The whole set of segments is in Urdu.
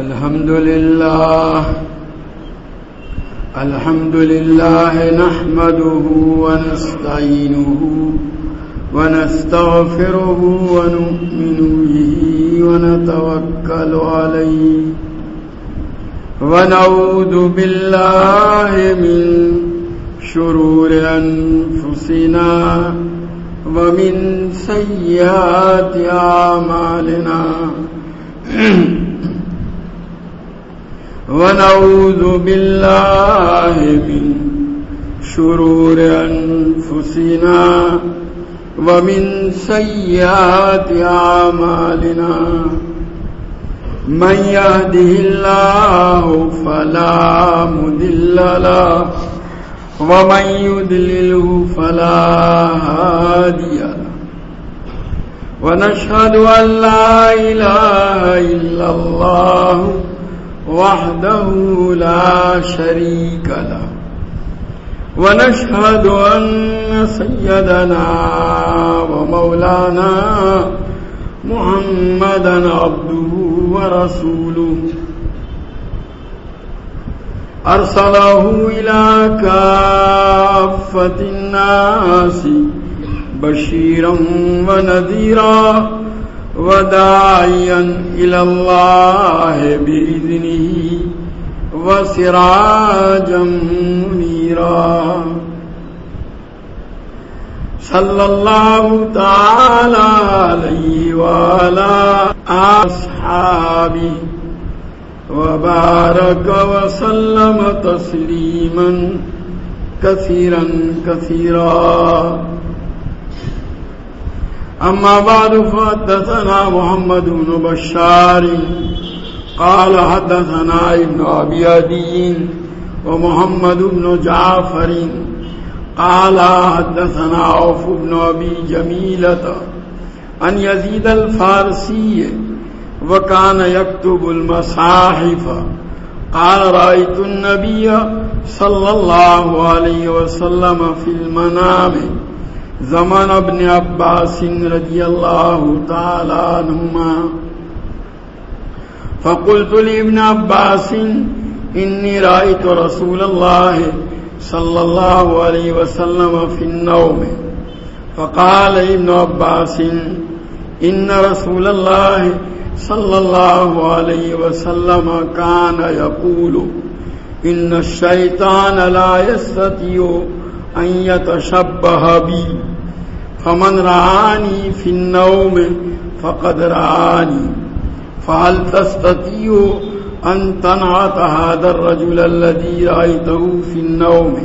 الحمد لله الحمد لله نحمده ونستعينه ونستغفره ونؤمن به ونتوكل عليه ونعوذ بالله من شرور أنفسنا ومن سيئات أعمالنا ونعوذ بالله من شرور أنفسنا ومن سيئات أعمالنا. من يهده الله فلا مدل له ومن يدلله فلا هادي له. ونشهد أن لا إله إلا الله وحده لا شريك له. ونشهد أن سيدنا ومولانا محمدا عبده ورسوله. أرسله إلى كافة الناس بشيرا ونذيرا. وداعيا إلى الله بإذنه وسراجا منيرا. صلى الله تعالى عليه وعلى أصحابه وبارك وسلم تسليما كثيرا كثيرا. أما بعد، فحدثنا محمد بن بشار، قال حدثنا ابن أبي أدين ومحمد بن جعفر، قال حدثنا عوف بن أبي جميلة أن يزيد الفارسي وكان يكتب المصاحف. قال رأيت النبي صلى الله عليه وسلم في المنام. زمان ابن عباس رضي الله تعالى عنهما فقلت لابن عباس إني رأيت رسول الله صلى الله عليه وسلم في النوم. فقال ابن عباس إن رسول الله صلى الله عليه وسلم كان يقول إن الشيطان لا يستطيع أن يتشبه بي فمن رآني في النوم فقد رآني فهل تستطيع أن تنعت هذا الرجل الذي رأيته في النوم؟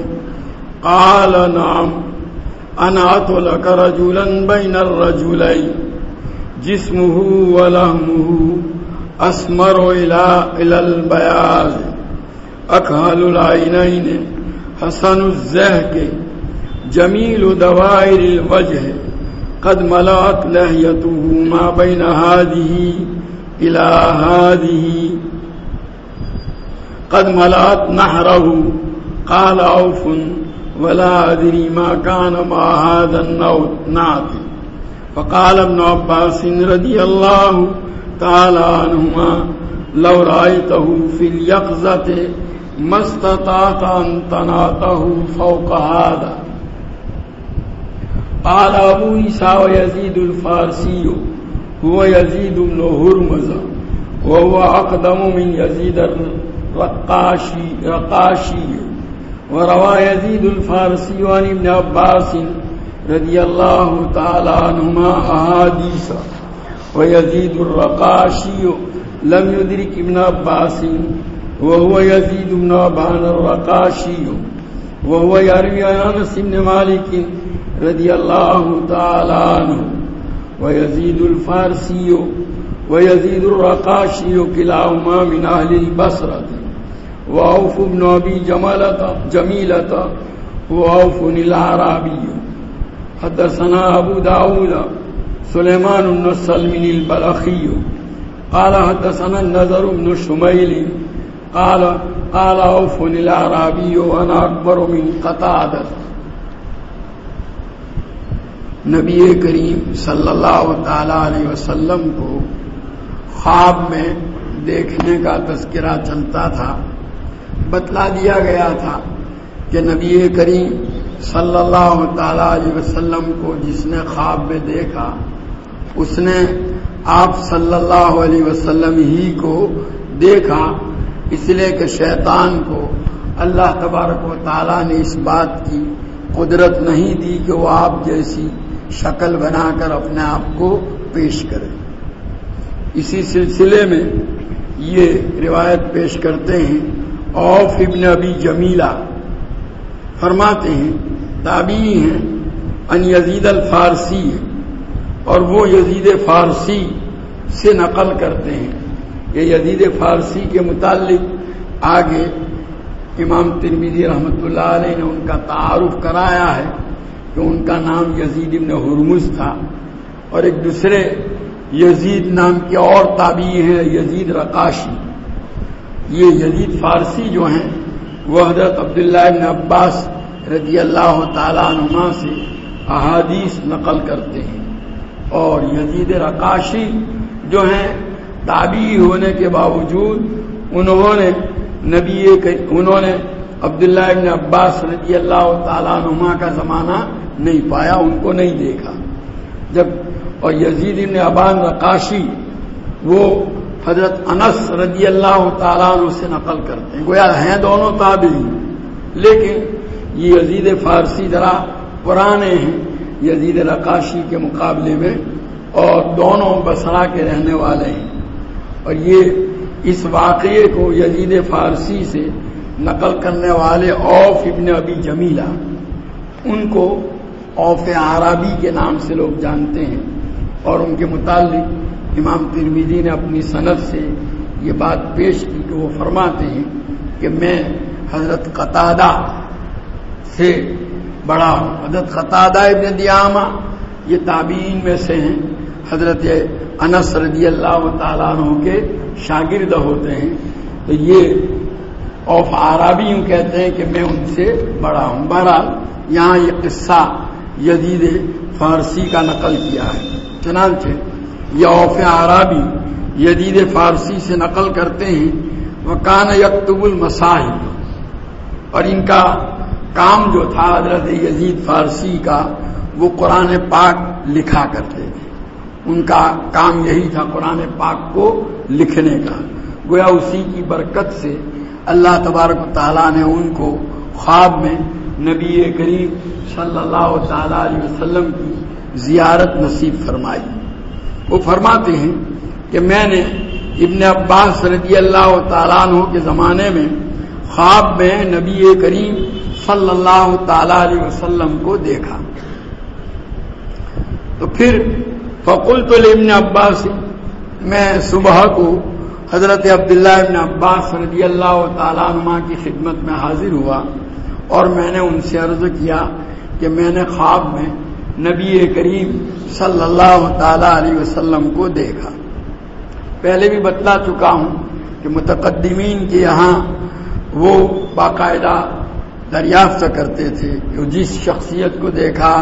قال نعم أنعت لك رجلا بين الرجلين جسمه ولهمه أسمر إلى, إلى البياض أكهل العينين حسن الزهك جميل دوائر الوجه قد ملأت لهيته ما بين هذه إلى هذه قد ملأت نحره قال عوف ولا أدري ما كان مع هذا النعت فقال ابن عباس رضي الله تعالى عنهما لو رأيته في اليقظة ما استطاعت أن تناته فوق هذا قال ابو عيسى ويزيد الفارسي هو يزيد بن هرمز وهو أقدم من يزيد الرقاشي رقاشي. وروى يزيد الفارسي عن ابن عباس رضي الله تعالى عنهما أحاديث. ويزيد الرقاشي لم يدرك ابن عباس وهو يزيد بن أبان الرقاشي. وهو يروي عن أنس بن مالك رضي الله تعالى عنه ويزيد الفارسي ويزيد الرقاشي كلاهما من أهل البصرة وعوف بن أبي جمالة جميلة وعوف العربي حدثنا أبو داود سليمان بن السلم البلخي قال حدثنا النذر بن شميل قال قال عوف العربي وأنا أكبر من قطعدة نبی کریم صلی اللہ تعالی علیہ وسلم کو خواب میں دیکھنے کا تذکرہ چلتا تھا، بتلا دیا گیا تھا کہ نبی کریم صلی اللہ تعالی علیہ وسلم کو جس نے خواب میں دیکھا، اس نے آپ صلی اللہ علیہ وسلم ہی کو دیکھا، اس لیے کہ شیطان کو اللہ تبارک و تعالیٰ نے اس بات کی قدرت نہیں دی کہ وہ آپ جیسی شکل بنا کر اپنے آپ کو پیش کرے اسی سلسلے میں یہ روایت پیش کرتے ہیں۔ اوف ابن ابی جمیلہ فرماتے ہیں، تابعی ہیں، ان یزید الفارسی اور وہ یزید فارسی سے نقل کرتے ہیں۔ یہ یزید فارسی کے متعلق آگے امام ترمیدی رحمۃ اللہ علیہ نے ان کا تعارف کرایا ہے۔ کہ ان کا نام یزید ابن حرمز تھا اور ایک دوسرے یزید نام کے اور تابعی ہیں، یزید رقاشی۔ یہ یزید فارسی جو ہیں، وہ حضرت عبداللہ ابن عباس رضی اللہ تعالیٰ نما سے احادیث نقل کرتے ہیں۔ اور یزید رقاشی جو ہیں، تابعی ہونے کے باوجود انہوں نے نبی انہوں نے عبداللہ ابن عباس رضی اللہ تعالیٰ نما کا زمانہ نہیں پایا، ان کو نہیں دیکھا۔ جب اور یزید ابن ابان رقاشی، وہ حضرت انس رضی اللہ تعالیٰ عنہ سے نقل کرتے ہیں۔ گویا ہیں دونوں تابعی لیکن یہ یزید فارسی ذرا پرانے ہیں۔ یزید رقاشی کے مقابلے میں اور دونوں بسرا کے رہنے والے ہیں۔ اور یہ اس واقعے کو یزید فارسی سے نقل کرنے والے اوف ابن ابی جمیلہ، ان کو اوف عربی کے نام سے لوگ جانتے ہیں اور ان کے متعلق امام ترمیدی نے اپنی صنعت سے یہ بات پیش کی کہ وہ فرماتے ہیں کہ میں حضرت قطادہ سے بڑا ہوں۔ حضرت قطادہ ابن دیامہ، یہ تابعین میں سے ہیں۔ حضرت انس رضی اللہ تعالیٰ عنہ کے شاگرد ہوتے ہیں۔ تو یہ اوف آرابی یوں کہتے ہیں کہ میں ان سے بڑا ہوں۔ بہرحال، یہاں یہ قصہ یزید فارسی کا نقل کیا ہے۔ چنانچہ، یہ اوف عرابی یزید فارسی سے نقل کرتے ہیں۔ وہ کان یکتب المصاحب۔ اور ان کا کام جو تھا حضرت یزید فارسی کا، وہ قرآن پاک لکھا کرتے تھے۔ ان کا کام یہی تھا قرآن پاک کو لکھنے کا۔ گویا اسی کی برکت سے اللہ تبارک تعالیٰ نے ان کو خواب میں نبی کریم صلی اللہ تعالی علیہ وسلم کی زیارت نصیب فرمائی۔ وہ فرماتے ہیں کہ میں نے ابن عباس رضی اللہ تعالیٰ عنہ کے زمانے میں خواب میں نبی کریم صلی اللہ تعالی علیہ وسلم کو دیکھا۔ تو پھر فقل تو ابن عباس، میں صبح کو حضرت عبداللہ ابن عباس رضی اللہ تعالیٰ عنہ کی خدمت میں حاضر ہوا اور میں نے ان سے عرض کیا کہ میں نے خواب میں نبی کریم صلی اللہ تعالی علیہ وسلم کو دیکھا۔ پہلے بھی بتلا چکا ہوں کہ متقدمین کے یہاں وہ باقاعدہ دریافت کرتے تھے کہ جس شخصیت کو دیکھا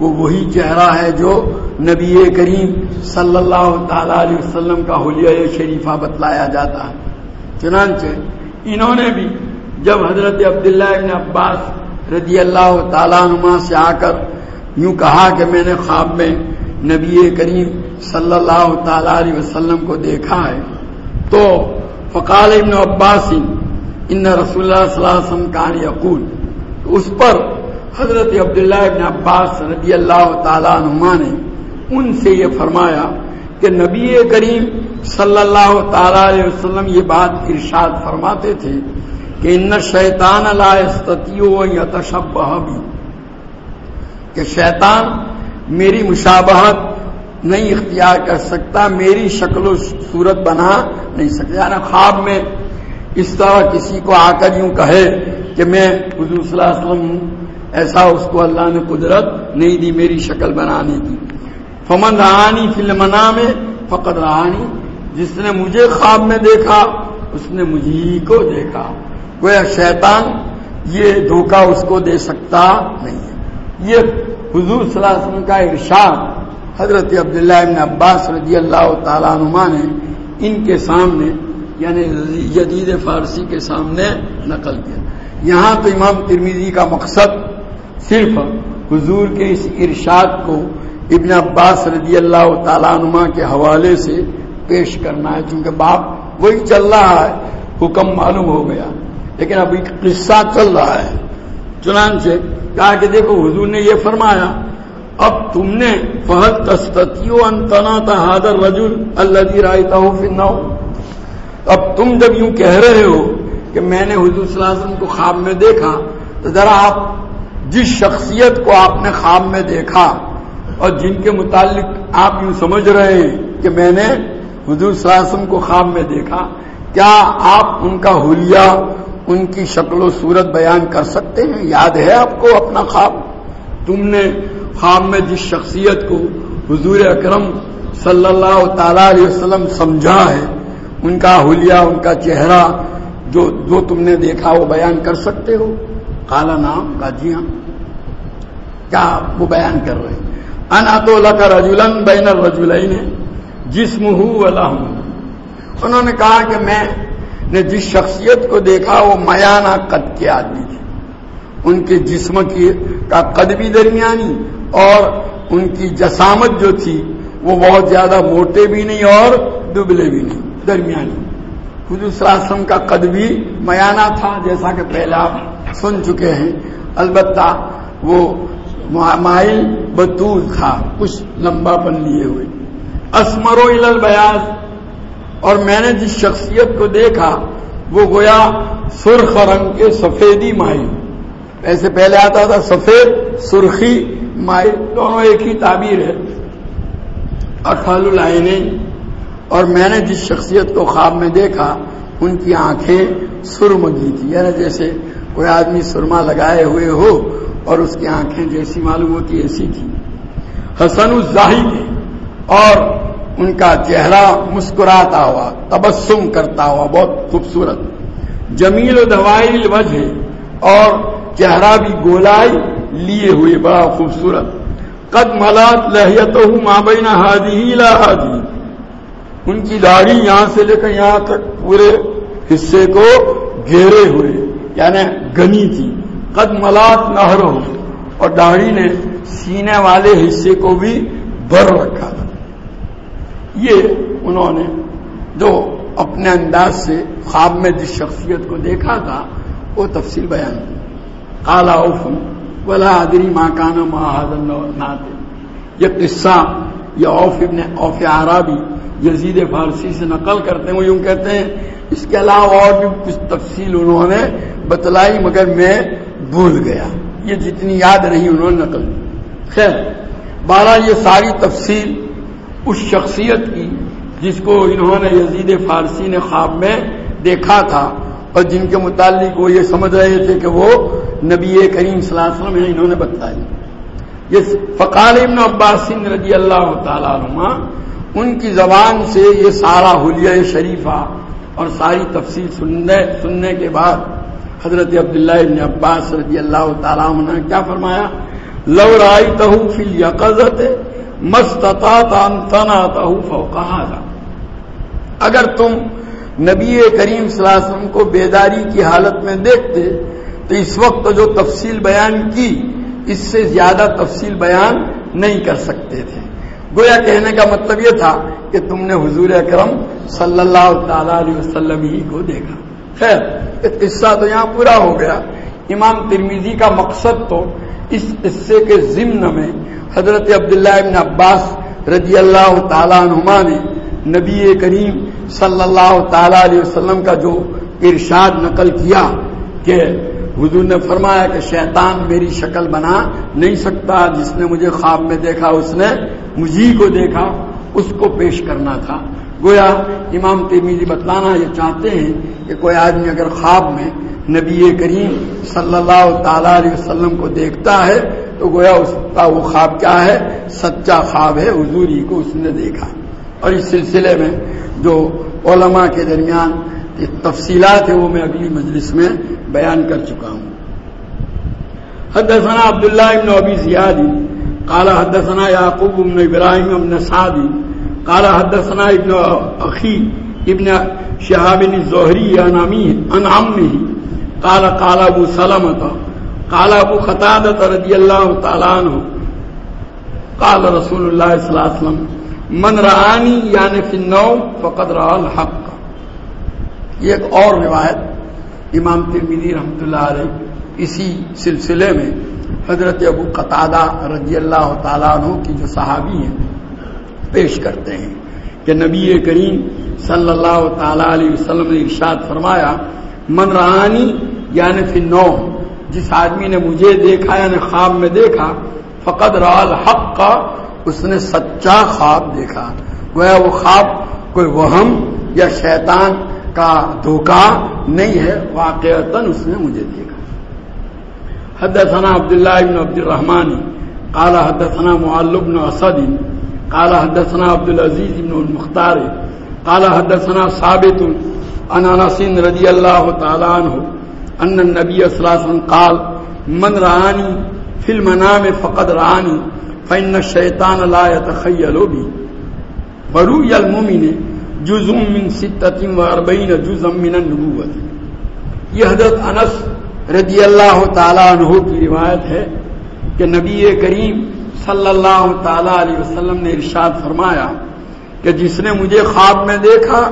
وہ وہی چہرہ ہے جو نبی کریم صلی اللہ تعالی علیہ وسلم کا حلیہ شریفہ بتلایا جاتا ہے۔ چنانچہ انہوں نے بھی جب حضرت عبداللہ ابن عباس رضی اللہ تعالیٰ نما سے آ کر یوں کہا کہ میں نے خواب میں نبی کریم صلی اللہ تعالی علیہ وسلم کو دیکھا ہے تو فقال ابن عباس ان رسول اللہ صلی اللہ علیہ وسلم کان یقول، اس پر حضرت عبداللہ ابن عباس رضی اللہ تعالیٰ نما نے ان سے یہ فرمایا کہ نبی کریم صلی اللہ تعالی علیہ وسلم یہ بات ارشاد فرماتے تھے کہ ان شیطان یا تشب بھی کہ شیطان میری مشابہت نہیں اختیار کر سکتا، میری شکل و صورت بنا نہیں سکتا۔ یعنی خواب میں اس طرح کسی کو آ کر یوں کہے کہ میں حضور صلی اللہ علیہ وسلم ہوں ایسا اس کو اللہ نے قدرت نہیں دی، میری شکل بنانے کی۔ فمن رہانی فلمنا میں فقط رہانی جس نے مجھے خواب میں دیکھا، اس نے مجھے کو دیکھا۔ گویا شیطان یہ دھوکہ اس کو دے سکتا نہیں ہے۔ یہ حضور صلی اللہ علیہ وسلم کا ارشاد حضرت عبداللہ ابن عباس رضی اللہ تعالیٰ نما نے ان کے سامنے یعنی جدید فارسی کے سامنے نقل کیا۔ یہاں تو امام ترمیزی کا مقصد صرف حضور کے اس ارشاد کو ابن عباس رضی اللہ تعالیٰ نما کے حوالے سے پیش کرنا ہے، چونکہ باپ وہی چل رہا ہے، حکم معلوم ہو گیا۔ لیکن ابھی قصہ چل رہا ہے۔ چنانچہ کہا کہ دیکھو، حضور نے یہ فرمایا، اب تم نے فہد تستیو انتنا تہادر رجول اللہ رائتا ہو پھر اب تم جب یوں کہہ رہے ہو کہ میں نے حضور صلی اللہ علیہ وسلم کو خواب میں دیکھا، تو ذرا آپ جس شخصیت کو آپ نے خواب میں دیکھا اور جن کے متعلق آپ یوں سمجھ رہے ہیں کہ میں نے حضور صلی اللہ علیہ وسلم کو خواب میں دیکھا، کیا آپ ان کا حلیہ، ان کی شکل و صورت بیان کر سکتے ہیں؟ یاد ہے آپ کو اپنا خواب؟ تم نے خواب میں جس شخصیت کو حضور اکرم صلی اللہ تعالی علیہ وسلم سمجھا ہے، ان کا حلیہ، ان کا چہرہ جو جو تم نے دیکھا وہ بیان کر سکتے ہو؟ کالا نام کا جی ہاں کیا وہ بیان کر رہے ہیں؟ انا تو لکا رجولن بین الرجولین جسم ہوں انہوں نے کہا کہ میں نے جس شخصیت کو دیکھا، وہ میانہ قد کے آدمی تھے ان کے جسم کی کا قد بھی درمیانی اور ان کی جسامت جو تھی، وہ بہت زیادہ موٹے بھی نہیں اور دبلے بھی نہیں، درمیانی۔ حضور صلی اللہ علیہ وسلم کا قد بھی میانہ تھا، جیسا کہ پہلے آپ سن چکے ہیں۔ البتہ وہ مائل بطول تھا، کچھ لمبا پن لیے ہوئے۔ اسمرو البیاض اور میں نے جس شخصیت کو دیکھا، وہ گویا سرخ رنگ کے سفیدی مائل۔ ایسے پہلے آتا تھا، سفید، سرخی، مائل، دونوں ایک ہی تعبیر ہے۔ اٹھال لائنیں اور میں نے جس شخصیت کو خواب میں دیکھا، ان کی آنکھیں سرمگی تھی۔ یعنی جیسے کوئی آدمی سرما لگائے ہوئے ہو اور اس کی آنکھیں جیسی معلوم ہوتی ایسی تھی۔ حسن الظاہر اور ان کا چہرہ مسکراتا ہوا، تبسم کرتا ہوا، بہت خوبصورت۔ جمیل و دوائی وجہ اور چہرہ بھی گولائی لیے ہوئے، بڑا خوبصورت۔ قد ملات لہیت ہوں مابین ہادی ہادی ان کی داڑھی یہاں سے لے کر یہاں تک پورے حصے کو گھیرے ہوئے یعنی گنی تھی۔ قد ملات نہر ہو اور داڑھی نے سینے والے حصے کو بھی بھر رکھا تھا۔ یہ انہوں نے جو اپنے انداز سے خواب میں جس شخصیت کو دیکھا تھا، وہ تفصیل بیان کی۔ کالا اوفن، ولا ادری ماں کانا ماں یہ قصہ یہ اوف ابن اوف عربی یزید فارسی سے نقل کرتے ہیں، وہ یوں کہتے ہیں، اس کے علاوہ اور بھی کچھ تفصیل انہوں نے بتلائی مگر میں بھول گیا۔ یہ جتنی یاد رہی انہوں نے نقل خیر بارہ یہ ساری تفصیل اس شخصیت کی جس کو انہوں نے یزید فارسی نے خواب میں دیکھا تھا اور جن کے متعلق وہ یہ سمجھ رہے تھے کہ وہ نبی کریم صلی اللہ علیہ وسلم ہے انہوں نے بتائی یہ فقال ابن عباس رضی اللہ تعالیٰ عنہ ان کی زبان سے یہ سارا حلیہ شریفہ اور ساری تفصیل سننے سننے کے بعد حضرت عبداللہ ابن عباس رضی اللہ تعالیٰ عنہ نے کیا فرمایا؟ لو رائی تہو فل یقت مستتا تنا تہو کہا اگر تم نبی کریم صلی اللہ علیہ وسلم کو بیداری کی حالت میں دیکھتے، تو اس وقت جو تفصیل بیان کی اس سے زیادہ تفصیل بیان نہیں کر سکتے تھے۔ گویا کہنے کا مطلب یہ تھا کہ تم نے حضور اکرم صلی اللہ تعالی علیہ وسلم ہی کو دیکھا۔ خیر قصہ تو یہاں پورا ہو گیا۔ امام ترمیزی کا مقصد تو اس قصے کے ضمن میں حضرت عبداللہ ابن عباس رضی اللہ تعالیٰ عنہما نے نبی کریم صلی اللہ تعالی علیہ وسلم کا جو ارشاد نقل کیا کہ حضور نے فرمایا کہ شیطان میری شکل بنا نہیں سکتا، جس نے مجھے خواب میں دیکھا، اس نے مجھے کو دیکھا، اس کو پیش کرنا تھا۔ گویا امام تیمیزی بتلانا یہ چاہتے ہیں کہ کوئی آدمی اگر خواب میں نبی کریم صلی اللہ تعالی علیہ وسلم کو دیکھتا ہے، تو گویا اس کا وہ خواب کیا ہے؟ سچا خواب ہے حضوری کو اس نے دیکھا۔ اور اس سلسلے میں جو علماء کے درمیان تفصیلات ہیں وہ میں اگلی مجلس میں بیان کر چکا ہوں۔ حدثنا عبداللہ ابن ابی زیادی قال حدثنا یعقوب ابن ابراہیم ابن سعدی قال حدثنا ابن اخی ابن شہاب ظہری انعام میں ہی کالا کالا ابو سلمت کالا ابو خطادت رضی اللہ تعالیٰ عنہ، قال رسول اللہ صلی اللہ علیہ وسلم، من رعانی یعنی فی النو فقد رعا الحق. یہ ایک اور روایت امام ترمیدی رحمۃ اللہ علیہ اسی سلسلے میں حضرت ابو قطادہ رضی اللہ تعالیٰ عنہ کی جو صحابی ہیں پیش کرتے ہیں کہ نبی کریم صلی اللہ تعالی علیہ وسلم نے ارشاد فرمایا، من رانی یعنی فی نو جس آدمی نے مجھے دیکھا یعنی خواب میں دیکھا، فقد رال حق کا اس نے سچا خواب دیکھا۔ وہ خواب کوئی وہم یا شیطان کا دھوکہ نہیں ہے واقع اس نے مجھے دیکھا۔ حدثنا عبداللہ بن عبد الرحمن قال حدثنا معلب بن اسد، قال حدثنا عبد العزيز بن المختار، قال حدثنا ثابت عن انس رضي الله تعالى عنه ان النبي صلى الله عليه وسلم قال، من رآني في المنام فقد رآني فإن الشيطان لا يتخيل بي ورؤيا المؤمن جزء من ستة واربعين جزءا من النبوة. یہ حضرت انس رضی اللہ تعالیٰ عنہ کی روایت ہے کہ نبی کریم صلی اللہ تعالی علیہ وسلم نے ارشاد فرمایا کہ جس نے مجھے خواب میں دیکھا،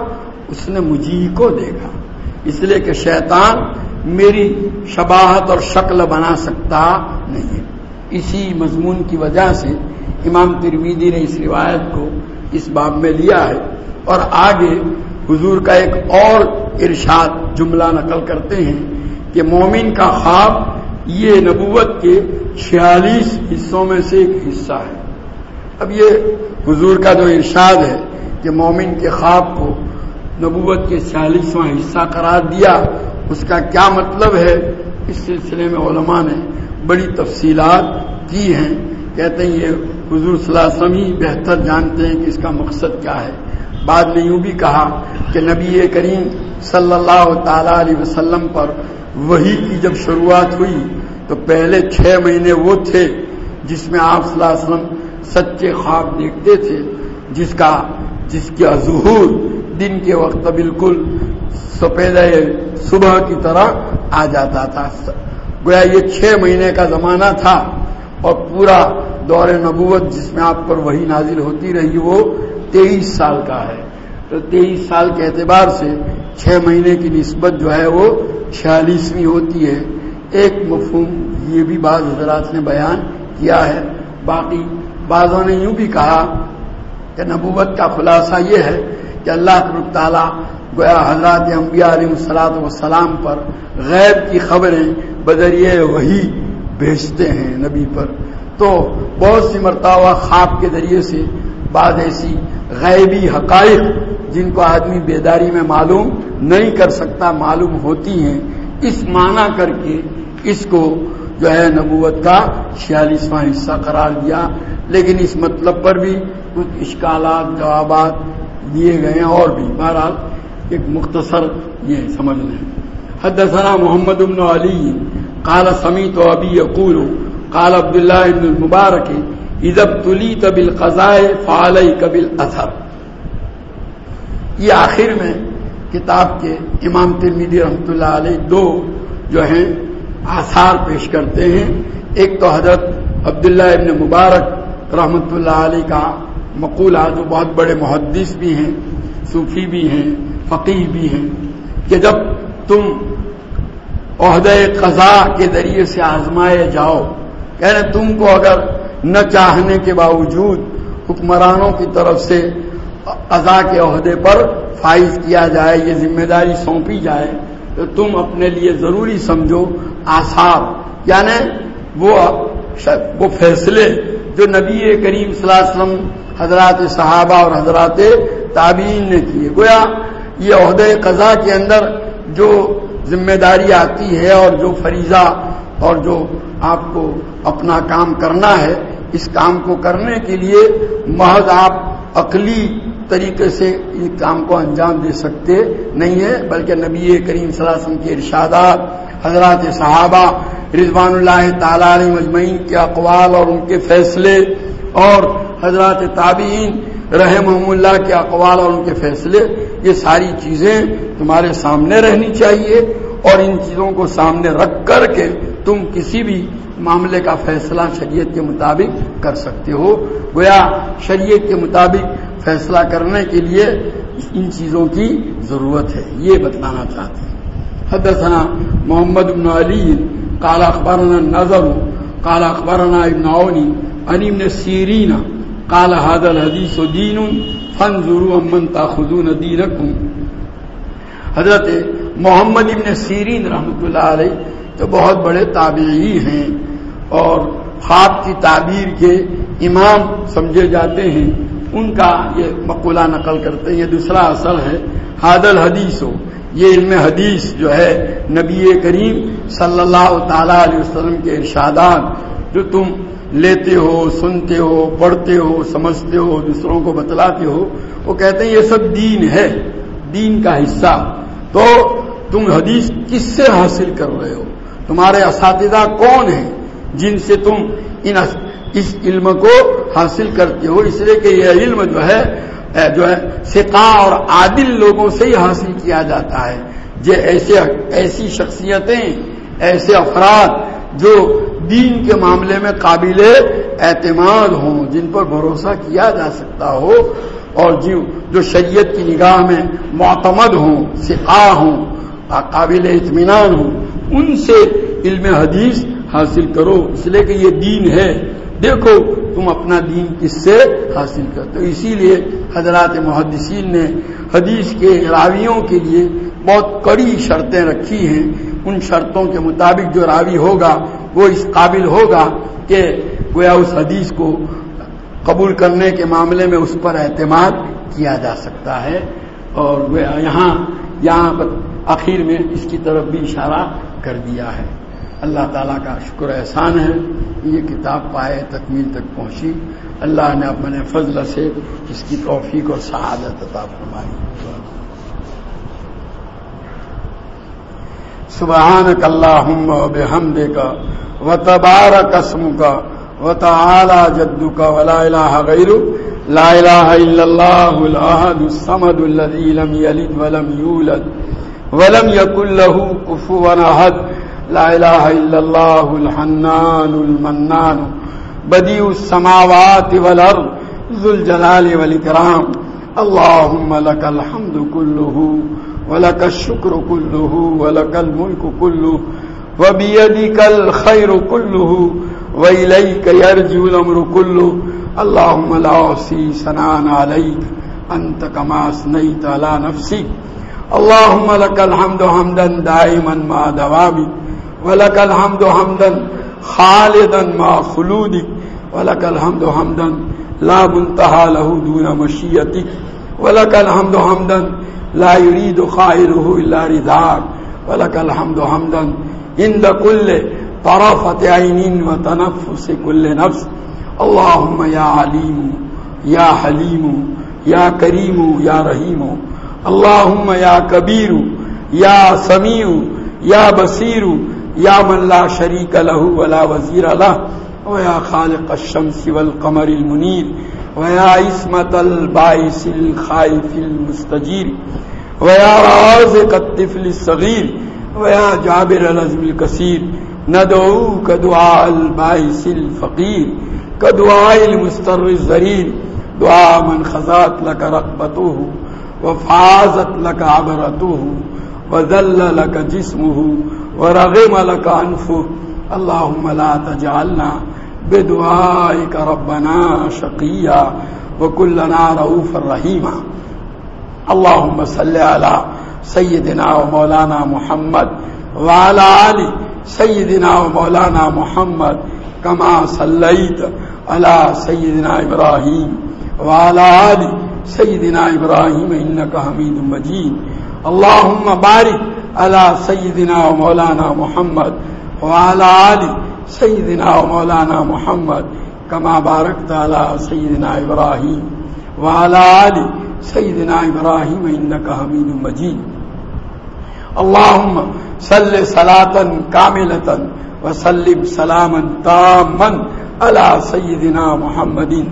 اس نے مجھے کو دیکھا۔ اس لیے کہ شیطان میری شباہت اور شکل بنا سکتا نہیں۔ اسی مضمون کی وجہ سے امام ترمیدی نے اس روایت کو اس باب میں لیا ہے۔ اور آگے حضور کا ایک اور ارشاد جملہ نقل کرتے ہیں کہ مومن کا خواب یہ نبوت کے چھیالیس حصوں میں سے ایک حصہ ہے۔ اب یہ حضور کا جو ارشاد ہے کہ مومن کے خواب کو نبوت کے چھیالیسواں حصہ قرار دیا، اس کا کیا مطلب ہے؟ اس سلسلے میں علماء نے بڑی تفصیلات کی ہیں۔ کہتے ہیں یہ حضور صلی اللہ علیہ وسلم ہی بہتر جانتے ہیں کہ اس کا مقصد کیا ہے۔ بعد میں یوں بھی کہا کہ نبی کریم صلی اللہ تعالی علیہ وسلم پر وہی کی جب شروعات ہوئی تو پہلے چھ مہینے وہ تھے جس میں آپ صلی اللہ علیہ وسلم سچے خواب دیکھتے تھے، جس کا جس کا ظہور دن کے وقت بالکل سفید صبح کی طرح آ جاتا تھا۔ گویا یہ چھ مہینے کا زمانہ تھا اور پورا دور نبوت جس میں آپ پر وہی نازل ہوتی رہی وہ تیئیس سال کا ہے۔ تو تیئیس سال کے اعتبار سے چھ مہینے کی نسبت جو ہے وہ چھیالیسویں ہوتی ہے۔ ایک مفہوم یہ بھی بعض حضرات نے بیان کیا ہے۔ باقی بعضوں نے یوں بھی کہا کہ نبوت کا خلاصہ یہ ہے کہ اللہ تعالیٰ گویا حضرات انبیاء علیہ السلاط وسلام پر غیب کی خبریں بدریے وہی بھیجتے ہیں نبی پر۔ تو بہت سی مرتبہ خواب کے ذریعے سے بعض ایسی غیبی حقائق جن کو آدمی بیداری میں معلوم نہیں کر سکتا، معلوم ہوتی ہیں۔ اس معنی کر کے اس کو جو ہے نبوت کا چھیالیسواں حصہ قرار دیا۔ لیکن اس مطلب پر بھی کچھ اشکالات، جوابات دیے گئے ہیں اور بھی۔ بہرحال ایک مختصر یہ سمجھ لیں حدثنا محمد بن علی قال سمیت و ابی یقول قال عبداللہ ابن المبارک ادب تلی تبل قزائے فعلی قبل اثر یہ آخر میں کتاب کے امام ترمیدی رحمۃ اللہ علیہ دو جو ہیں، آثار پیش کرتے ہیں۔ ایک تو حضرت عبداللہ ابن مبارک رحمۃ اللہ علیہ کا مقولہ، جو بہت بڑے محدث بھی ہیں، صوفی بھی ہیں فقیر بھی ہیں، کہ جب تم عہدۂ قضا کے ذریعے سے آزمائے جاؤ کہنے تم کو اگر نہ چاہنے کے باوجود حکمرانوں کی طرف سے قضا کے عہدے پر فائز کیا جائے، یہ ذمہ داری سونپی جائے، تو تم اپنے لیے ضروری سمجھو آثار۔ یعنی وہ وہ فیصلے جو نبی کریم صلی اللہ علیہ وسلم حضرات صحابہ اور حضرات تابعین نے کیے۔ گویا یہ عہدے قضا کے اندر جو ذمہ داری آتی ہے اور جو فریضہ اور جو آپ کو اپنا کام کرنا ہے اس کام کو کرنے کے لیے محض آپ عقلی طریقے سے اس کام کو انجام دے سکتے نہیں ہے بلکہ نبی کریم صلی اللہ علیہ وسلم کے ارشادات، حضرات صحابہ، رضوان اللہ تعالی علیہ مجمعین کے اقوال اور ان کے فیصلے اور حضرات تابعین رحم اللہ کے اقوال اور ان کے فیصلے، یہ ساری چیزیں تمہارے سامنے رہنی چاہیے اور ان چیزوں کو سامنے رکھ کر کے تم کسی بھی معاملے کا فیصلہ شریعت کے مطابق کر سکتے ہو۔ گویا شریعت کے مطابق فیصلہ کرنے کے لیے ان چیزوں کی ضرورت ہے، یہ بتلانا چاہتے ہیں۔ حدثنا محمد بن علی، قال اخبرنا نظر قال اخبرنا ابن عونی عن ابن سیرین، قال هذا الحديث دین، فانظروا من تاخذون دینکم۔ حضرت محمد ابن سیرین رحمۃ اللہ علیہ تو بہت بڑے تابعی ہیں اور خواب کی تعبیر کے امام سمجھے جاتے ہیں۔ ان کا یہ مقولہ نقل کرتے ہیں۔ یہ دوسرا اصل ہے حادل حدیث ہو یہ علم حدیث جو ہے نبی کریم صلی اللہ تعالی علیہ وسلم کے ارشادات جو تم لیتے ہو، سنتے ہو، پڑھتے ہو، سمجھتے ہو، دوسروں کو بتلاتے ہو، وہ کہتے ہیں یہ سب دین ہے، دین کا حصہ۔ تو تم حدیث کس سے حاصل کر رہے ہو؟ تمہارے اساتذہ کون ہیں جن سے تم ان اس علم کو حاصل کرتے ہو؟ اس لیے کہ یہ علم جو ہے جو ہے سکا اور عادل لوگوں سے ہی حاصل کیا جاتا ہے۔ یہ ایسے، ایسی شخصیتیں، ایسے افراد جو دین کے معاملے میں قابل اعتماد ہوں، جن پر بھروسہ کیا جا سکتا ہو، اور جو شریعت کی نگاہ میں معتمد ہوں سکا ہوں، قابل اطمینان ہوں ان سے علم حدیث حاصل کرو، اس لیے کہ یہ دین ہے۔ دیکھو، تم اپنا دین کس سے حاصل کرتے ہو؟ اسی لیے حضرات محدثین نے حدیث کے راویوں کے لیے بہت کڑی شرطیں رکھی ہیں۔ ان شرطوں کے مطابق جو راوی ہوگا، وہ اس قابل ہوگا کہ گویا اس حدیث کو قبول کرنے کے معاملے میں اس پر اعتماد کیا جا سکتا ہے۔ اور یہاں یہاں پر آخر میں اس کی طرف بھی اشارہ کر دیا ہے۔ اللہ تعالیٰ کا شکر احسان ہے یہ کتاب پائے، تکمیل تک پہنچی۔ اللہ نے اپنے فضل سے اس کی توفیق اور سعادت عطا فرمائی۔ سبحان اللہم و بحمد کا و تبار قسم کا و تعالی جدو کا ولا الہ غیر لا الہ الا اللہ الاحد الصمد الذي لم يلد ولم يولد ولم يكن له كفوا احد لا الہ الا اللہ الحنان المنان. بدیع السماوات والارض ذو الجلال والاکرام اللهم لك الحمد كله، ولك الشكر كله، ولك الملك كله، وبيدك الخير كله، وإليك يرجو الأمر كله. اللهم لا أعصي سنان عليك، أنت كما أثنيت على نفسك. اللهم لك الحمد حمدا دائما مع دوامك ولك الحمد حمدا خالدا مع خلودك ولك الحمد حمدا لا منتهى له دون مشيتك ولك الحمد حمدا لا يريد خائره إلا رضاك، ولك الحمد حمدا عند كل طرفة عين وتنفس كل نفس. اللهم يا عليم، يا حليم، يا كريم، يا رحيم اللهم يا كبير يا سميع يا بصير یا من لا شریک له ولا وزیر له ويا خالق الشمس والقمر المنير ويا عصمت البائس الخائف المستجير ويا رازق الطفل الصغير ويا جابر العزم الكثير ندعوك دعاء البائس الفقير كدعاء المستر الزرير دعاء من خزات لك رقبته وفازت لك عبرته وذل لك جسمه ورغم لك أنفه اللهم لا تجعلنا بدعائك ربنا شقيا وكلنا رؤوفا رحيما اللهم صل على سيدنا ومولانا محمد وعلى آل سيدنا ومولانا محمد كما صليت على سيدنا إبراهيم وعلى آل سيدنا إبراهيم إنك حميد مجيد اللهم بارك على سيدنا ومولانا محمد وعلى آل سيدنا ومولانا محمد كما باركت على سيدنا إبراهيم وعلى آل سيدنا إبراهيم إنك حميد مجيد اللهم صل صلاة كاملة وسلم سلاما تاما على سيدنا محمد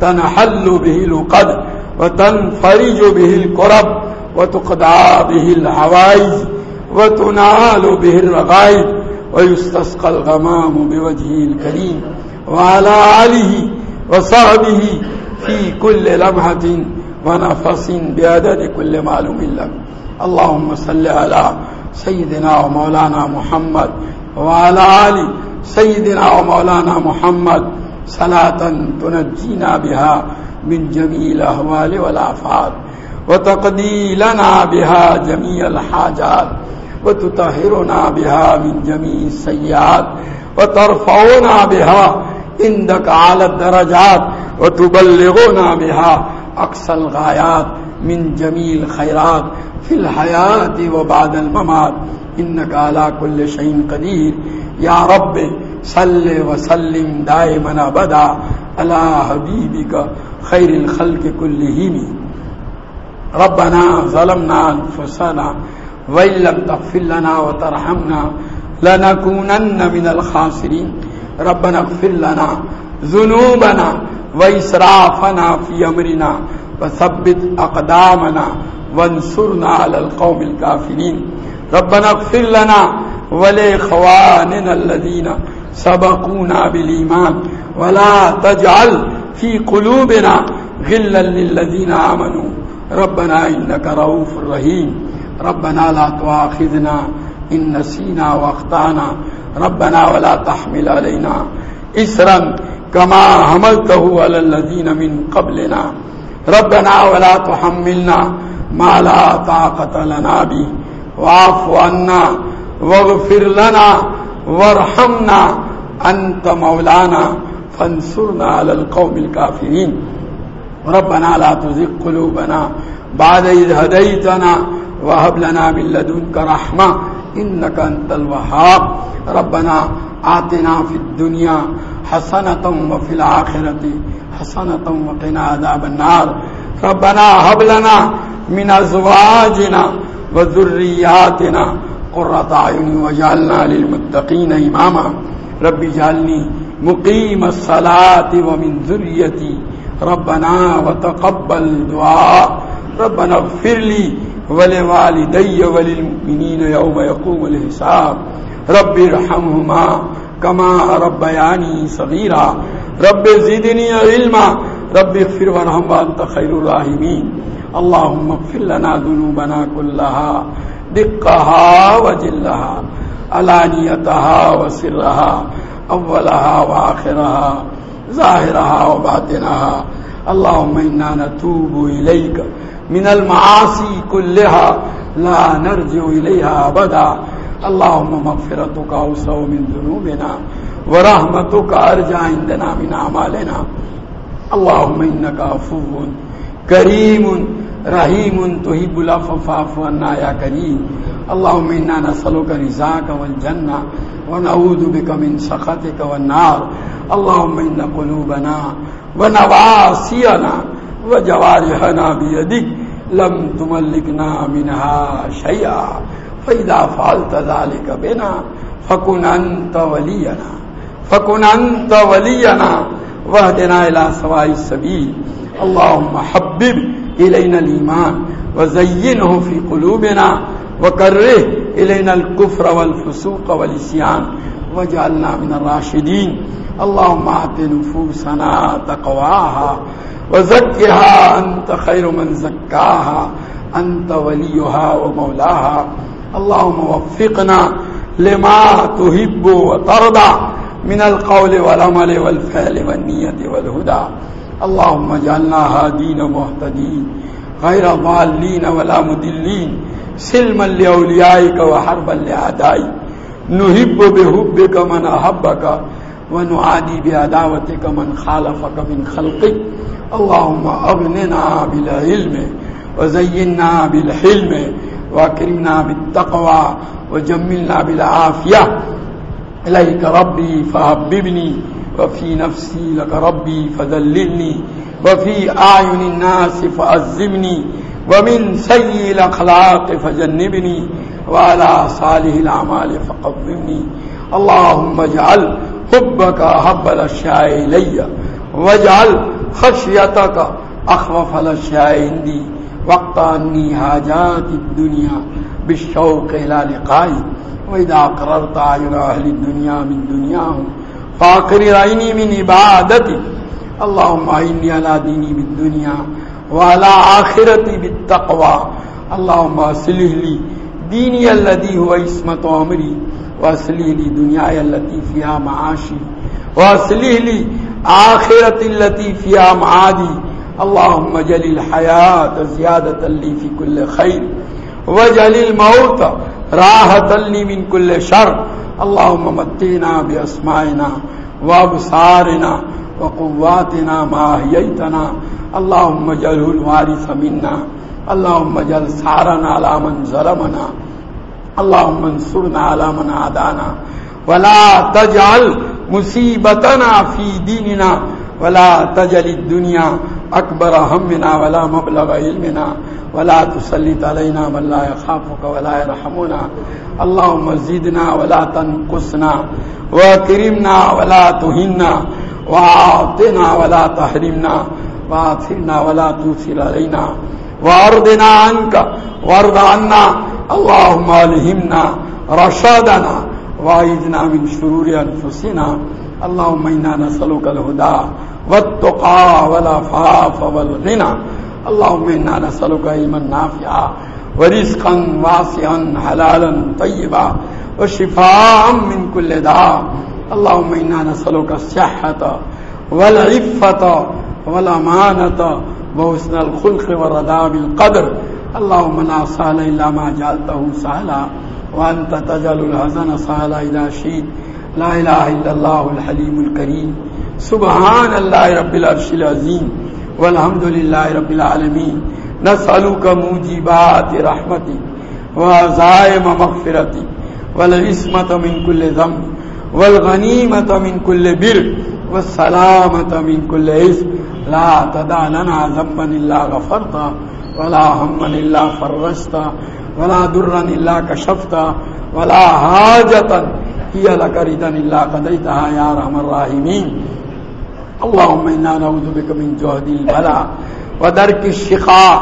تنحل به القدر۔ وتنفرج به الكرب وتقضى به الحوائج وتنال به الرغائب ويستسقى الغمام بوجهه الكريم وعلى آله وصحبه في كل لمحة ونفس بعدد كل معلوم لك. اللهم صل على سيدنا ومولانا محمد وعلى آل سيدنا ومولانا محمد صلاة تنجينا بها من جميع الأهوال والآفات وتقضي لنا بها جميع الحاجات وتطهرنا بها من جميع السيئات وترفعنا بها عندك على الدرجات وتبلغنا بها أقصى الغايات من جميع الخيرات في الحياة وبعد الممات. إنك على كل شيء قدير. يا رب صل وسلم دائما أبدا. على حبيبك خير الخلق كلهم ربنا ظلمنا أنفسنا وإن لم تغفر لنا وترحمنا لنكونن من الخاسرين ربنا اغفر لنا ذنوبنا وإسرافنا في أمرنا وثبت أقدامنا وانصرنا على القوم الكافرين ربنا اغفر لنا ولإخواننا الذين سبقونا بالإيمان ولا تجعل في قلوبنا غلا للذين آمنوا. ربنا إنك رؤوف رحيم ربنا لا تؤاخذنا إن نسينا واخطأنا ربنا ولا تحمل علينا إسرا كما حملته على الذين من قبلنا. ربنا ولا تحملنا ما لا طاقة لنا به. واعف عنا واغفر لنا وارحمنا. أنت مولانا فانصرنا على القوم الكافرين. ربنا لا تزغ قلوبنا بعد إذ هديتنا وهب لنا من لدنك رحمة إنك أنت الوهاب. ربنا آتنا في الدنيا حسنة وفي الآخرة حسنة وقنا عذاب النار. ربنا هب لنا من أزواجنا وذرياتنا قرة عين وجعلنا للمتقين إماما. رب جعلني مقيم الصلاة ومن ذريتي ربنا وتقبل دعاء ربنا اغفر لي ولوالدي وللمؤمنين يوم يقوم الحساب، رب ارحمهما كما ربياني صغيرا رب زدني علما، رب اغفر وارحم وانت خير الراحمين اللهم اغفر لنا ذنوبنا كلها دقها وجلها. علانيتها وسرها أولها وآخرها ظاهرها وباطنها اللهم إنا نتوب إليك من المعاصي كلها لا نرجع إليها أبدا اللهم مغفرتك أوسع من ذنوبنا ورحمتك أرجع عندنا من أعمالنا اللهم إنك عفو كريم رحيم تحب العفو، فاعف عنا يا كريم اللهم إنا نسألك رزاك والجنة ونعوذ بك من سخطك والنار اللهم إن قلوبنا ونواسينا وجوارحنا بيدك لم تملكنا منها شيئا فإذا فعلت ذلك بنا فكن أنت ولينا فكن أنت ولينا واهدنا إلى سواء السبيل اللهم حبب إلينا الإيمان وزينه في قلوبنا وكره إلينا الكفر والفسوق والإسيان وجعلنا من الراشدين اللهم آت نفوسنا تقواها وزكها أنت خير من زكاها أنت وليها ومولاها اللهم وفقنا لما تحب وترضى من القول والعمل والفعل والنية والهدى اللهم اجعلنا هادين مهتدين غير ضالين ولا مدلين سلما لأوليائك وحربا لأعدائك نحب بحبك من احب کا ون أحبك ونعادي بعداوتك من خالفك من خلقك اللهم أغننا بالعلم وزينا بالحلم واكرمنا بالتقوى وجملنا بالعافية إليك ربي فحببني وفي نفسي لك ربي فذللني وفي أعين الناس فأزمني ومن سيء الأخلاق فجنبني وعلى صالح الأعمال فقضمني اللهم اجعل حبك حب الأشياء إلي واجعل خشيتك أخوف الأشياء عندي وقت انی حاجات الدنیا بالشوق الى لقائی وإذا قررت عين أهل الدنيا من دنياهم فاقر عيني من عبادتي اللهم أعني على ديني بالدنيا وعلى آخرتي بالتقوى. اللهم أصله لي ديني الذي هو اسمة عمري وأصله لي دنياي التي فيها معاشي وأصله لي آخرتي التي فيها معادي. اللهم جل الحياة زيادة لي في كل خير وجل الموت راحة لي من كل شر. اللهم متنا بأسمائنا وابصارنا وقواتنا ما أحييتنا اللهم جله الوارث منا اللهم جل سارنا على من ظلمنا اللهم انصرنا على من عادانا، ولا تجعل مصيبتنا في ديننا ولا تجل الدنيا أكبر همنا ولا مبلغ علمنا، ولا تسلط علينا من لا يخافك ولا يرحمنا اللهم زدنا ولا تنقصنا وكرمنا ولا تهنا وعاطنا ولا تحرمنا وآثرنا ولا توصل علينا وأرضنا عنك وارض عنا اللهم ألهمنا رشادنا وعيدنا من شرور أنفسنا اللهم إنا نسألك الهدى والتقى والعفاف والغنى اللهم إنا نسألك علما نافعا ورزقا واسعا حلالا طيبا وشفاء من كل داء اللهم إنا نسألك الصحة والعفة والأمانة وحسن الخلق والرضا بالقدر. اللهم لا سهل إلا ما جعلته سهلا وأنت تجعل الحزن سهلا إذا شئت. لا إله إلا الله الحليم الكريم. سبحان الله رب العرش العظيم. والحمد لله رب العالمين. نسألك موجبات رحمتي وزائم مغفرتي والعصمة من كل ذنب. والغنيمة من كل بر والسلامة من كل اسم لا تدع لنا ذنبا إلا غفرتا ولا هما إلا فرجتا ولا درا إلا كشفتا ولا حاجة هي لك ردا إلا قضيتها يا رحم الراحمين. اللهم إنا نعوذ بك من جهد البلاء ودرك الشقاء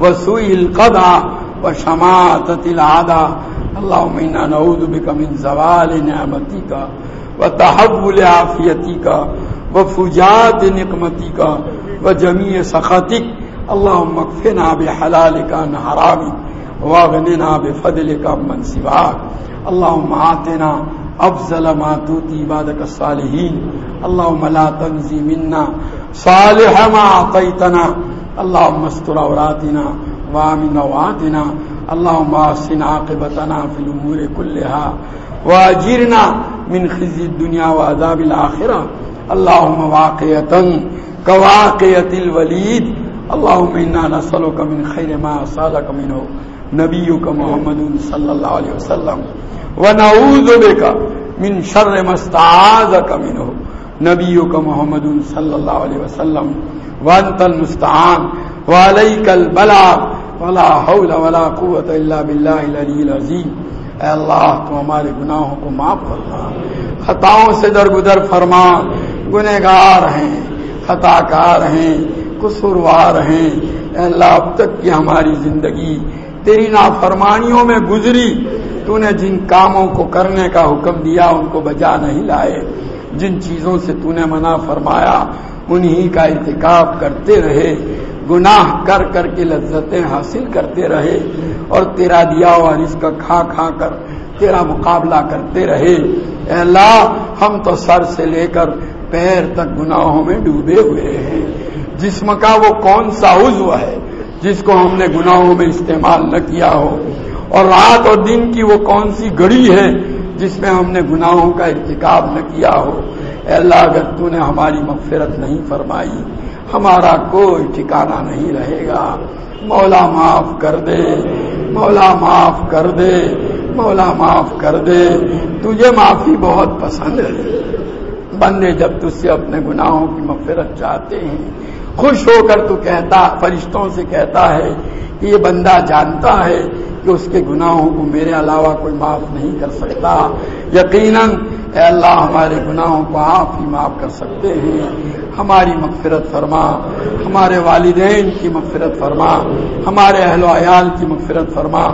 وسوء القضاء وشماتة العداء اللهم إنا نعوذ بك من زوال نعمتك وتحول عافيتك وفجات نقمتك وجميع سخطك. اللهم اكفنا بحلالك عن حرامك واغننا بفضلك من سواك. اللهم آتنا افضل ما توتی عبادك الصالحين. اللهم لا تنزي منا صالح ما اعطيتنا اللهم استر عوراتنا وامن رواتنا اللهم احسن عاقبتنا في الامور كلها واجرنا من خزي الدنيا وعذاب الاخره اللهم واقيه كواقيه الوليد. اللهم انا نسالك من خير ما سالك منه. نبيك محمد صلى الله عليه وسلم. ونعوذ بك من شر ما استعاذك منه. نبيك محمد صلى الله عليه وسلم. وانت المستعان. وعليك البلاغ. ولا حول ولا قوة الا بالله العلي العظيم. اے اللہ تو ہمارے گناہوں کو معاف فرما۔ خطاؤں سے درگزر فرما۔ گنہگار ہیں خطا کار ہیں، قصوروار ہیں۔ اے اللہ، اب تک کی ہماری زندگی تیری نافرمانیوں میں گزری۔ تو نے جن کاموں کو کرنے کا حکم دیا، ان کو بجا نہیں لائے۔ جن چیزوں سے تو نے منع فرمایا، انہی کا ارتکاب کرتے رہے۔ گناہ کر کر کے لذتیں حاصل کرتے رہے اور تیرا دیا ہوا رزق کھا کھا کر تیرا مقابلہ کرتے رہے۔ اے اللہ، ہم تو سر سے لے کر پیر تک گناہوں میں ڈوبے ہوئے ہیں۔ جسم کا وہ کون سا عضو ہے جس کو ہم نے گناہوں میں استعمال نہ کیا ہو؟ اور رات اور دن کی وہ کون سی گڑی ہے جس میں ہم نے گناہوں کا ارتکاب نہ کیا ہو؟ اے اللہ، اگر تو نے ہماری مغفرت نہیں فرمائی ہمارا کوئی ٹھکانہ نہیں رہے گا۔ مولا معاف کر دے، مولا معاف کر دے، مولا معاف کر دے۔ تجھے معافی بہت پسند ہے۔ بندے جب تج سے اپنے گناہوں کی مغفرت چاہتے ہیں، خوش ہو کر تو کہتا، فرشتوں سے کہتا ہے کہ یہ بندہ جانتا ہے کہ اس کے گناہوں کو میرے علاوہ کوئی معاف نہیں کر سکتا۔ یقیناً اے اللہ، ہمارے گناہوں کو آپ ہی معاف کر سکتے ہیں۔ ہماری مغفرت فرما۔ ہمارے والدین کی مغفرت فرما۔ ہمارے اہل و عیال کی مغفرت فرما۔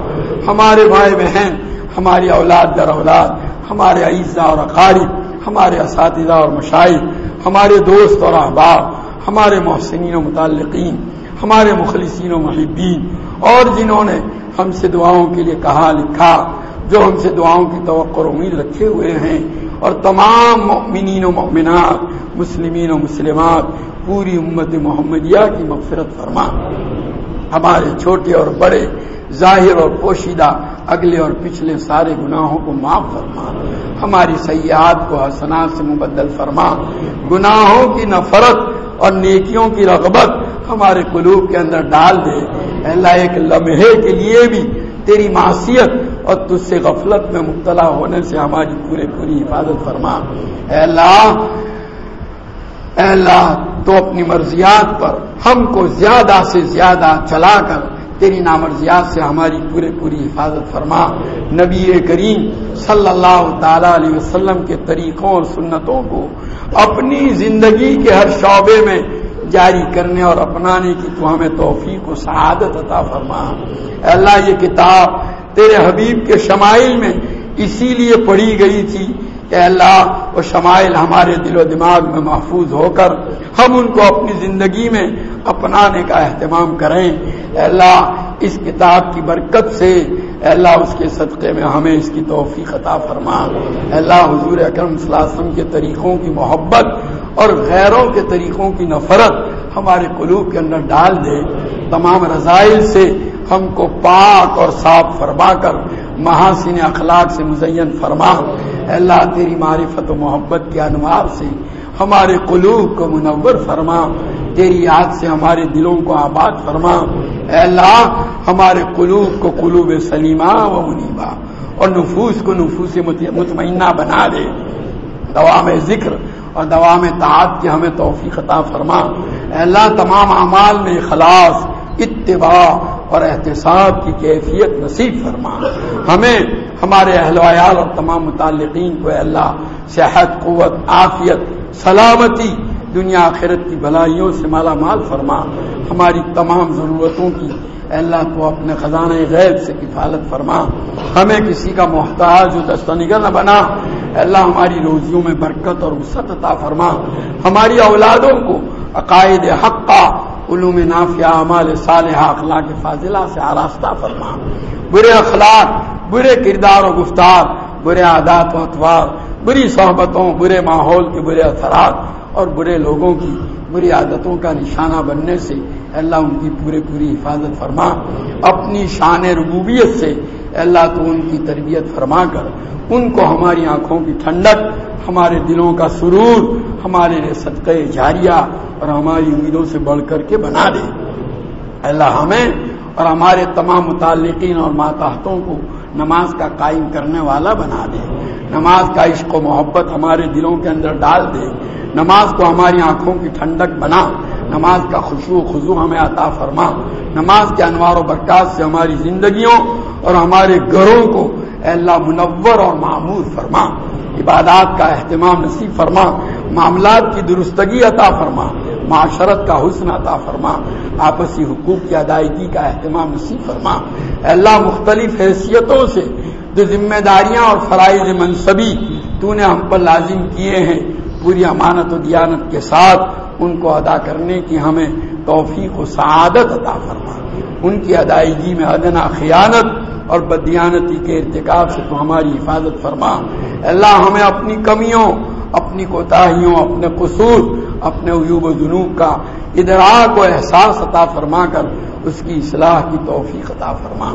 ہمارے بھائی بہن، ہماری اولاد در اولاد، ہمارے عیزہ اور اقارب، ہمارے اساتذہ اور مشاہد، ہمارے دوست اور احباب، ہمارے محسنین و متعلقین، ہمارے مخلصین و محبین، اور جنہوں نے ہم سے دعاؤں کے لیے کہا، لکھا، جو ہم سے دعاؤں کی توقع اور امید رکھے ہوئے ہیں۔ اور تمام مؤمنین و مؤمنات، مسلمین و مسلمات، پوری امت محمدیہ کی مغفرت فرما۔ ہمارے چھوٹے اور بڑے، ظاہر اور پوشیدہ، اگلے اور پچھلے سارے گناہوں کو معاف فرما۔ ہماری سیاحت کو حسنات سے مبدل فرما۔ گناہوں کی نفرت اور نیکیوں کی رغبت ہمارے قلوب کے اندر ڈال دے۔ اللہ، ایک لمحے کے لیے بھی تیری معصیت اور تجھ سے غفلت میں مبتلا ہونے سے ہماری پورے پوری حفاظت فرما۔ اے اللہ اے اللہ، تو اپنی مرضیات پر ہم کو زیادہ سے زیادہ چلا کر تیری نامرضیات سے ہماری پورے پوری حفاظت فرما۔ نبی کریم صلی اللہ تعالی علیہ وسلم کے طریقوں اور سنتوں کو اپنی زندگی کے ہر شعبے میں جاری کرنے اور اپنانے کی تو ہمیں توفیق و سعادت عطا فرما۔ اللہ، یہ کتاب تیرے حبیب کے شمائل میں اسی لیے پڑھی گئی تھی۔ کہ اللہ، وہ شمائل ہمارے دل و دماغ میں محفوظ ہو کر ہم ان کو اپنی زندگی میں اپنانے کا اہتمام کریں۔ اللہ، اس کتاب کی برکت سے اللہ، اس کے صدقے میں ہمیں اس کی توفیق عطا فرما۔ اللہ، حضور اکرم صلی اللہ علیہ وسلم کے طریقوں کی محبت اور غیروں کے طریقوں کی نفرت ہمارے قلوب کے اندر ڈال دے۔ تمام رضائل سے ہم کو پاک اور صاف فرما کر، محاسن اخلاق سے مزین فرما۔ اللہ، تیری معرفت و محبت کے انوار سے ہمارے قلوب کو منور فرما۔ تیری یاد سے ہمارے دلوں کو آباد فرما۔ اے اللہ، ہمارے قلوب کو قلوب سلیمہ و منیبا اور نفوس کو نفوس مطمئنہ بنا دے۔ دوا میں ذکر اور دوا میں تعات کی ہمیں توفیق عطا فرما۔ اے اللہ، تمام اعمال میں اخلاص، اتباع اور احتساب کی کیفیت نصیب فرما۔ ہمیں، ہمارے اہل ویال اور تمام متعلقین کو اللہ، صحت، قوت، عافیت، سلامتی، دنیا آخرت کی بھلائیوں سے مالا مال فرما۔ ہماری تمام ضرورتوں کی اللہ کو اپنے خزانہ غیب سے کفالت فرما۔ ہمیں کسی کا محتاج دستنگر نہ بنا۔ اللہ ہماری روزیوں میں برکت اور وسط عطا فرما۔ ہماری اولادوں کو عقائد حقہ علوم نافیہ اعمال صالحہ، اخلاق فاضلہ سے آراستہ فرما۔ برے اخلاق، برے کردار و گفتار، برے عادات و اتوار بری صحبتوں، برے ماحول کے برے اثرات اور برے لوگوں کی، بری عادتوں کا نشانہ بننے سے اللہ ان کی پورے پوری حفاظت فرما، اپنی شان ربوبیت سے اللہ تو ان کی تربیت فرما کر، ان کو ہماری آنکھوں کی ٹھنڈک، ہمارے دلوں کا سرور، ہمارے صدقے جاریہ اور ہماری امیدوں سے بڑھ کر کے بنا دے۔ اللہ ہمیں اور ہمارے تمام متعلقین اور ماتحتوں کو نماز کا قائم کرنے والا بنا دے۔ نماز کا عشق و محبت ہمارے دلوں کے اندر ڈال دے۔ نماز کو ہماری آنکھوں کی ٹھنڈک بنا۔ نماز کا خوشو خزو ہمیں عطا فرما۔ نماز کے انوار و برکات سے ہماری زندگیوں اور ہمارے گھروں کو اللہ منور اور معمور فرما۔ عبادات کا اہتمام نصیب فرما۔ معاملات کی درستگی عطا فرما۔ معاشرت کا حسن عطا فرما۔ آپسی حقوق کی ادائیگی کا اہتمام نصیب فرما۔ اللہ مختلف حیثیتوں سے جو ذمہ داریاں اور فرائض منصبی تو نے ہم پر لازم کیے ہیں۔ پوری امانت و دیانت کے ساتھ ان کو ادا کرنے کی ہمیں توفیق و سعادت عطا فرما۔ ان کی ادائیگی میں ادنا خیانت اور بدیانتی کے ارتکاب سے تو ہماری حفاظت فرما۔ اللہ ہمیں اپنی کمیوں، اپنی کوتاہیوں، اپنے قصور، اپنے عیوب و جنوب کا ادراک و احساس عطا فرما کر اس کی اصلاح کی توفیق عطا فرما۔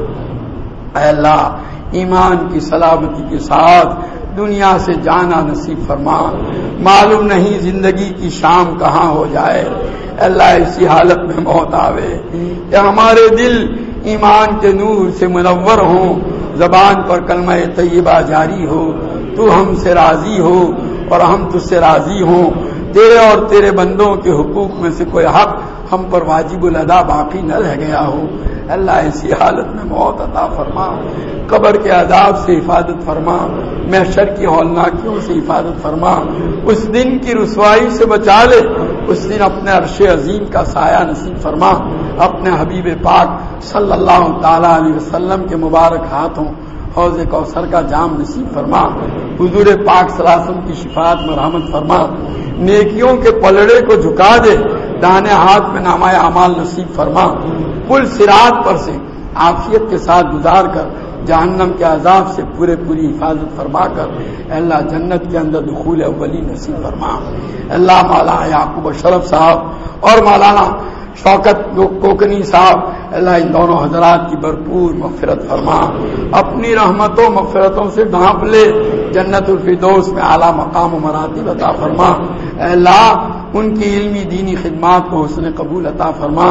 اے اللہ، ایمان کی سلامتی کے ساتھ دنیا سے جانا نصیب فرما۔ معلوم نہیں زندگی کی شام کہاں ہو جائے۔ اللہ اسی حالت میں موت آوے۔ کہ ہمارے دل ایمان کے نور سے منور ہوں زبان پر کلمہ طیبہ جاری ہو۔ تو ہم سے راضی ہو اور ہم تج سے راضی ہوں۔ تیرے اور تیرے بندوں کے حقوق میں سے کوئی حق ہم پر واجب الادا باقی نہ رہ گیا ہو۔ اللہ ایسی حالت میں موت عطا فرما۔ قبر کے عذاب سے حفاظت فرما۔ محشر کی ہولناکیوں سے حفاظت فرما۔ اس دن کی رسوائی سے بچا لے۔ اس دن اپنے عرش عظیم کا سایہ نصیب فرما۔ اپنے حبیب پاک صلی اللہ تعالی علیہ وسلم کے مبارک ہاتھوں حوض کوثر کا جام نصیب فرما۔ حضور پاک سلاسم کی شفاعت مرحمت فرما۔ نیکیوں کے پلڑے کو جھکا دے۔ دانے ہاتھ میں نامہ اعمال نصیب فرما۔ پل سرات پر سے عافیت کے ساتھ گزار کر جہنم کے عذاب سے پورے پوری حفاظت فرما کر اللہ جنت کے اندر دخول اولی نصیب فرما۔ اللہ مولانا یعقوب شرف صاحب اور مولانا شوکت کوکنی صاحب اللہ ان دونوں حضرات کی بھرپور مغفرت فرما۔ اپنی رحمتوں، مغفرتوں سے ڈھانپ لے، جنت الفردوس میں اعلیٰ مقام و مراتب عطا فرما۔ اللہ ان کی علمی دینی خدمات کو حسن قبول عطا فرما،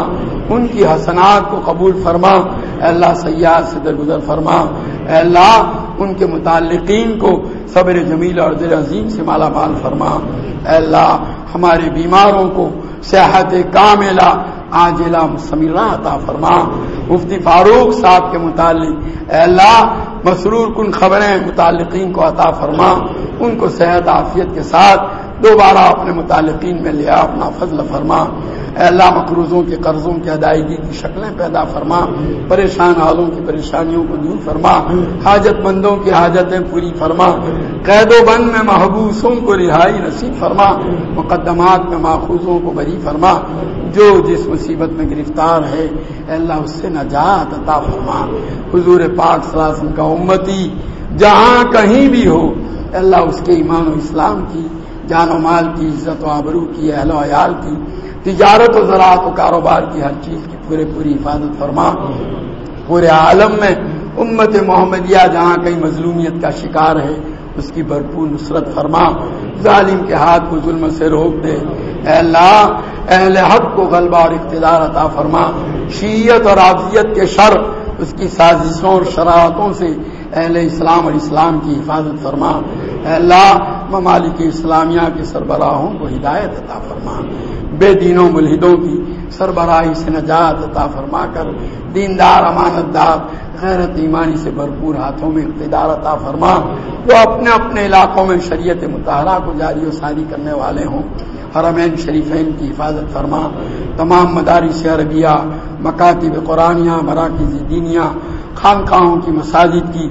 ان کی حسنات کو قبول فرما۔ اللہ سیاح سے درگزر فرما۔ اللہ ان کے متعلقین کو صبر جمیل اور دل عظیم سے مالا مال فرما۔ اللہ ہمارے بیماروں کو صحت کاملہ آج سمیرہ عطا فرما۔ مفتی فاروق صاحب کے متعلق اے اللہ مسرور کن خبریں متعلقین کو عطا فرما۔ ان کو صحت عافیت کے ساتھ دوبارہ اپنے متعلقین میں لیا اپنا فضل فرما۔ اے اللہ، مقروضوں کے قرضوں کی ادائیگی کی شکلیں پیدا فرما۔ پریشان حالوں کی پریشانیوں کو دور فرما۔ حاجت مندوں کی حاجتیں پوری فرما۔ قید و بند میں محبوسوں کو رہائی نصیب فرما۔ مقدمات میں ماخوذوں کو بری فرما۔ جو جس مصیبت میں گرفتار ہے، اے اللہ، اس سے نجات عطا فرما۔ حضور پاک صلی اللہ علیہ وسلم کا امتی، جہاں کہیں بھی ہو، اے اللہ، اس کے ایمان و اسلام کی جان و مال کی، عزت و آبرو کی، اہل و عیال کی، تجارت و زراعت و کاروبار کی، ہر چیز کی پورے پوری حفاظت فرما۔ پورے عالم میں امت محمدیہ جہاں کئی مظلومیت کا شکار ہے، اس کی بھرپور نصرت فرما۔ ظالم کے ہاتھ کو ظلم سے روک دے۔ اے اللہ، اہل حق کو غلبہ اور اقتدار عطا فرما۔ شیعت اور آفیت کے شر، اس کی سازشوں اور شرارتوں سے اہل اسلام اور اسلام کی حفاظت فرما۔ اے اللہ ممالک اسلامیہ کے سربراہوں کو ہدایت عطا فرما۔ بے دینوں ملحدوں کی سربراہی سے نجات عطا فرما کر دیندار، امانت دار، غیرت ایمانی سے بھرپور ہاتھوں میں اقتدار عطا فرما۔ وہ اپنے اپنے علاقوں میں شریعت مطالعہ کو جاری و ساری کرنے والے ہوں۔ حرمین شریفین کی حفاظت فرما۔ تمام مدارس عربیہ، مکاتب قرآنیہ، مراکز دینیا خانقاہوں کی مساجد کی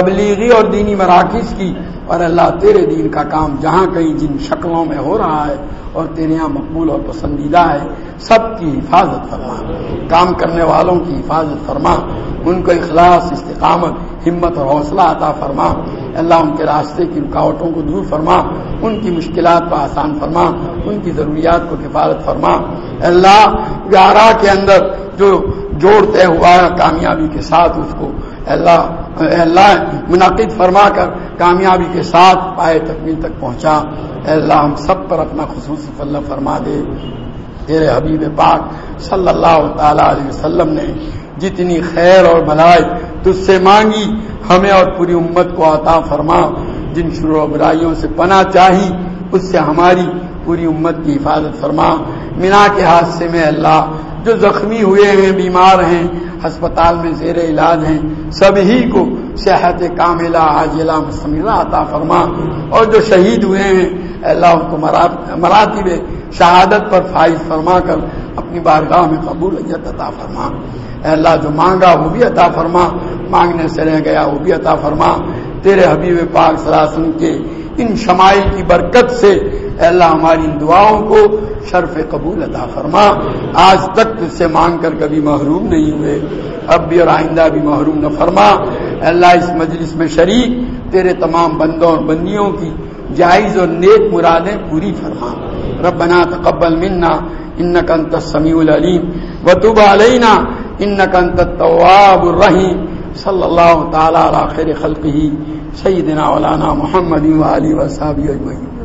تبلیغی اور دینی مراکز کی۔ اور اللہ تیرے دین کا کام جہاں کہیں جن شکلوں میں ہو رہا ہے اور تیرے یہاں مقبول اور پسندیدہ ہے، سب کی حفاظت فرما۔ کام کرنے والوں کی حفاظت فرما۔ ان کو اخلاص، استقامت، ہمت اور حوصلہ عطا فرما۔ اللہ ان کے راستے کی رکاوٹوں کو دور فرما، ان کی مشکلات کو آسان فرما، ان کی ضروریات کو کفالت فرما۔ اللہ گارہ کے اندر جو جوڑ طے ہوا ہے کامیابی کے ساتھ، اس کو اللہ اللہ منعقد فرما کر کامیابی کے ساتھ پائے تکمیل تک پہنچا۔ اللہ ہم سب پر اپنا خصوصی فل فرما دے۔ تیرے حبیب پاک صلی اللہ تعالی علیہ وسلم نے جتنی خیر اور بھلائی تجھ سے مانگی، ہمیں اور پوری امت کو عطا فرما۔ جن شروع و برائیوں سے پناہ چاہی، اس سے ہماری پوری امت کی حفاظت فرما۔ مینا کے حادثے میں اللہ، جو زخمی ہوئے ہیں، بیمار ہیں، ہسپتال میں زیر علاج ہیں، سبھی کو صحت کاملہ، عاجلہ مسملہ عطا فرما۔ اور جو شہید ہوئے ہیں اللہ، ان کو مراتب شہادت پر فائز فرما کر اپنی بارگاہ میں قبول عطا فرما۔ اللہ جو مانگا وہ بھی عطا فرما، مانگنے سے رہ گیا وہ بھی عطا فرما۔ تیرے حبیب پاک سلاسن کے ان شمائل کی برکت سے اللہ ہماری ان دعاؤں کو شرف قبول عطا فرما۔ آج تک تجھ سے مانگ کر کبھی محروم نہیں ہوئے، اب بھی اور آئندہ بھی محروم نہ فرما۔ اللہ اس مجلس میں شریک تیرے تمام بندوں اور بندیوں کی جائز اور نیک مرادیں پوری فرما۔ ربنا تقبل منا انك انت السميع العليم وتب علينا انك انت التواب الرحيم صلی اللہ تعالی علی خیر خلقہ سیدنا مولانا محمد و علی و صحابہ اجمعین